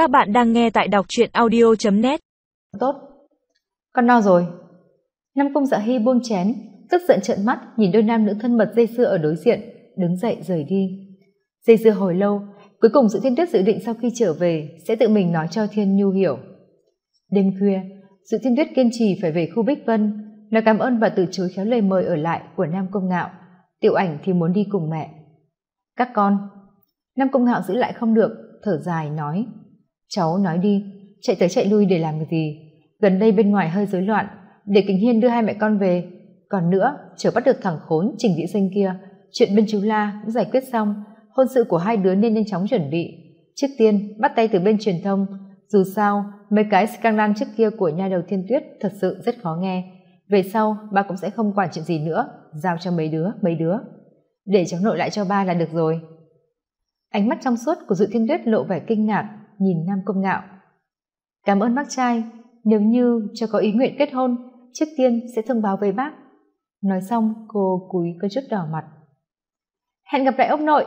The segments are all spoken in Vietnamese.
Các bạn đang nghe tại đọc truyện audio.net Tốt. Con no rồi. Nam Cung Dạ Hy buông chén, tức giận trợn mắt nhìn đôi nam nữ thân mật dây dưa ở đối diện, đứng dậy rời đi. Dây dưa hồi lâu, cuối cùng Dự Thiên Tuyết dự định sau khi trở về sẽ tự mình nói cho Thiên Nhu hiểu. Đêm khuya, Dự Thiên Tuyết kiên trì phải về khu Bích Vân, nói cảm ơn và từ chối khéo lời mời ở lại của Nam Công Ngạo. Tiểu ảnh thì muốn đi cùng mẹ. Các con. Nam Công Ngạo giữ lại không được, thở dài nói. Cháu nói đi, chạy tới chạy lui để làm cái gì? Gần đây bên ngoài hơi rối loạn, để Kính Hiên đưa hai mẹ con về. Còn nữa, chờ bắt được thằng khốn Trình Vĩ Sinh kia, chuyện bên chú La cũng giải quyết xong, hôn sự của hai đứa nên nhanh chóng chuẩn bị. Trước tiên, bắt tay từ bên truyền thông, dù sao, mấy cái scandal trước kia của nha đầu thiên tuyết thật sự rất khó nghe. Về sau, ba cũng sẽ không quản chuyện gì nữa, giao cho mấy đứa, mấy đứa. Để cháu nội lại cho ba là được rồi. Ánh mắt trong suốt của dự thiên tuyết lộ vẻ kinh ngạc, nhìn nam công ngạo. Cảm ơn bác trai, nếu như cho có ý nguyện kết hôn, trước tiên sẽ thông báo với bác. Nói xong, cô cúi có chút đỏ mặt. Hẹn gặp lại ông nội,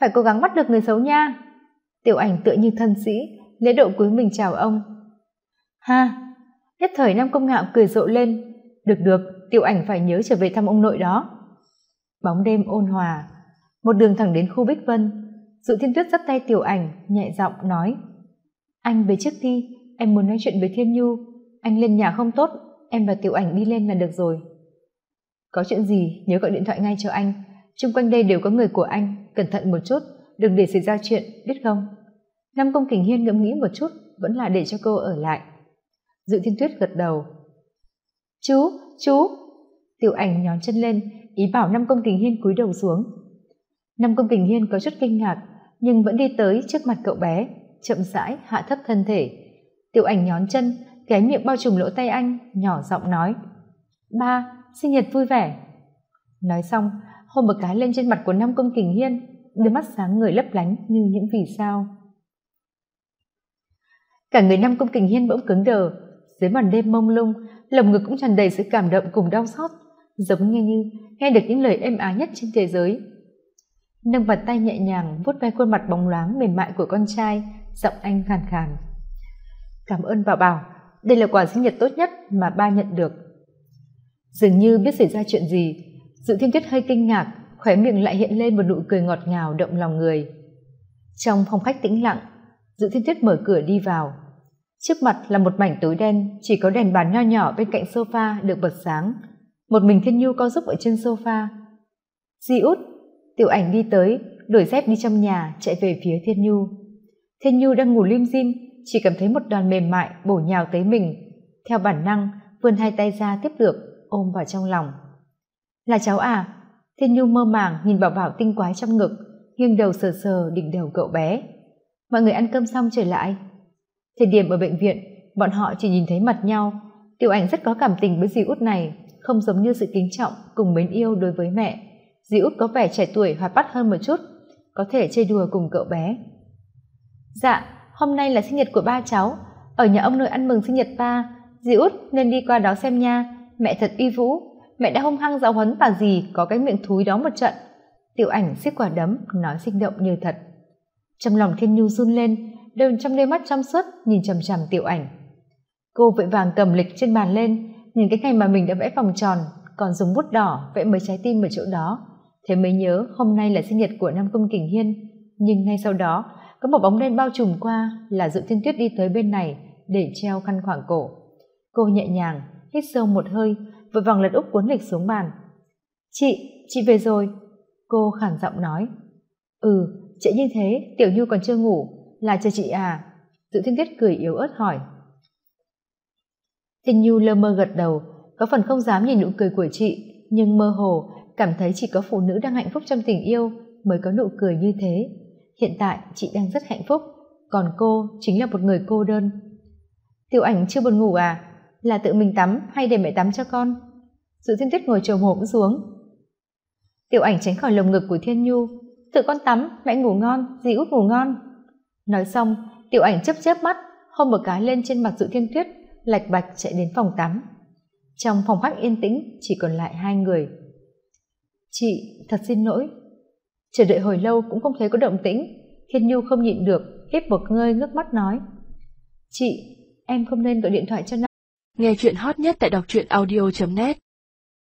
phải cố gắng bắt được người xấu nha. Tiểu ảnh tựa như thân sĩ lễ độ cúi mình chào ông. Ha, nhất thời nam công ngạo cười rộ lên. Được được, tiểu ảnh phải nhớ trở về thăm ông nội đó. Bóng đêm ôn hòa, một đường thẳng đến khu bích vân dự thiên tuyết dắt tay tiểu ảnh, nhẹ giọng nói, anh về trước đi, em muốn nói chuyện với thiên nhu. Anh lên nhà không tốt, em và tiểu ảnh đi lên là được rồi. Có chuyện gì, nhớ gọi điện thoại ngay cho anh. Chung quanh đây đều có người của anh, cẩn thận một chút, đừng để xảy ra chuyện, biết không? Nam công kình hiên ngẫm nghĩ một chút, vẫn là để cho cô ở lại. Dự thiên tuyết gật đầu. Chú chú. Tiểu ảnh nhón chân lên, ý bảo nam công kình hiên cúi đầu xuống. Nam công kình hiên có chút kinh ngạc nhưng vẫn đi tới trước mặt cậu bé, chậm rãi hạ thấp thân thể. Tiểu ảnh nhón chân, cái miệng bao trùm lỗ tay anh, nhỏ giọng nói, ba, sinh nhật vui vẻ. Nói xong, hôn một cái lên trên mặt của nam công kình hiên, đôi mắt sáng người lấp lánh như những vì sao. Cả người nam công kình hiên bỗng cứng đờ, dưới màn đêm mông lung, lồng ngực cũng tràn đầy sự cảm động cùng đau xót, giống như như nghe được những lời êm ái nhất trên thế giới nâng bàn tay nhẹ nhàng, vuốt ve khuôn mặt bóng loáng mềm mại của con trai, giọng anh khàn khàn. Cảm ơn bảo bảo, đây là quà sinh nhật tốt nhất mà ba nhận được. Dường như biết xảy ra chuyện gì, dự thiên tuyết hơi kinh ngạc, khóe miệng lại hiện lên một nụ cười ngọt ngào động lòng người. Trong phòng khách tĩnh lặng, dự thiên tuyết mở cửa đi vào. Trước mặt là một mảnh tối đen, chỉ có đèn bàn nho nhỏ bên cạnh sofa được bật sáng. Một mình thiên nhu co giúp ở trên sofa. Di út tiểu ảnh đi tới đổi dép đi trong nhà, chạy về phía thiên nhu. Thiên nhu đang ngủ lim dim, chỉ cảm thấy một đoàn mềm mại bổ nhào tới mình. Theo bản năng, vươn hai tay ra tiếp được, ôm vào trong lòng. Là cháu à? Thiên nhu mơ màng nhìn bảo bảo tinh quái trong ngực, nghiêng đầu sờ sờ đỉnh đầu cậu bé. Mọi người ăn cơm xong trở lại. Thời điểm ở bệnh viện, bọn họ chỉ nhìn thấy mặt nhau. Tiểu ảnh rất có cảm tình với dì út này, không giống như sự kính trọng, cùng mến yêu đối với mẹ dì út có vẻ trẻ tuổi hoạt bát hơn một chút, có thể chơi đùa cùng cậu bé. Dạ hôm nay là sinh nhật của ba cháu. Ở nhà ông nội ăn mừng sinh nhật ba. Dì út nên đi qua đó xem nha. Mẹ thật uy vũ. Mẹ đã hung hăng giáo huấn bà dì có cái miệng thúi đó một trận. Tiểu ảnh xiết quả đấm, nói sinh động như thật. Trong lòng thiên nhu run lên, đôi, trong đôi mắt trong suốt nhìn chằm chằm tiểu ảnh. Cô vội vàng cầm lịch trên bàn lên, nhìn cái ngày mà mình đã vẽ vòng tròn, còn dùng bút đỏ vẽ mấy trái tim ở chỗ đó thế mới nhớ, hôm nay là sinh nhật của nam công kình hiên. Nhưng ngay sau đó, có một bóng đen bao trùm qua là dự thiên tuyết đi tới bên này để treo khăn khoảng cổ. Cô nhẹ nhàng, hít sâu một hơi, vội vàng lật úp cuốn lịch xuống bàn. Chị chị về rồi. Cô khản giọng nói. Ừ chị như thế, tiểu nhu còn chưa ngủ, là chờ chị à? Dự thiên tuyết cười yếu ớt hỏi. Thiên nhu lơ mơ gật đầu, có phần không dám nhìn nụ cười của chị, nhưng mơ hồ cảm thấy chỉ có phụ nữ đang hạnh phúc trong tình yêu mới có nụ cười như thế. Hiện tại, chị đang rất hạnh phúc. Còn cô chính là một người cô đơn. Tiểu ảnh chưa buồn ngủ à? Là tự mình tắm hay để mẹ tắm cho con? Dự thiên tuyết ngồi trồm hổm xuống. Tiểu ảnh tránh khỏi lồng ngực của thiên nhu. Tự con tắm, mẹ ngủ ngon, dì út ngủ ngon. Nói xong, tiểu ảnh chớp chớp mắt, hôn một cái lên trên mặt dự thiên tuyết lạch bạch chạy đến phòng tắm. Trong phòng khách yên tĩnh, chỉ còn lại hai người chị, thật xin lỗi. Chờ đợi hồi lâu cũng không thấy có động tĩnh. Thiên nhu không nhịn được, híp một ngơi ngước mắt nói. Chị, em không nên gọi điện thoại cho nam nghe chuyện hot nhất tại đọc truyện audio net.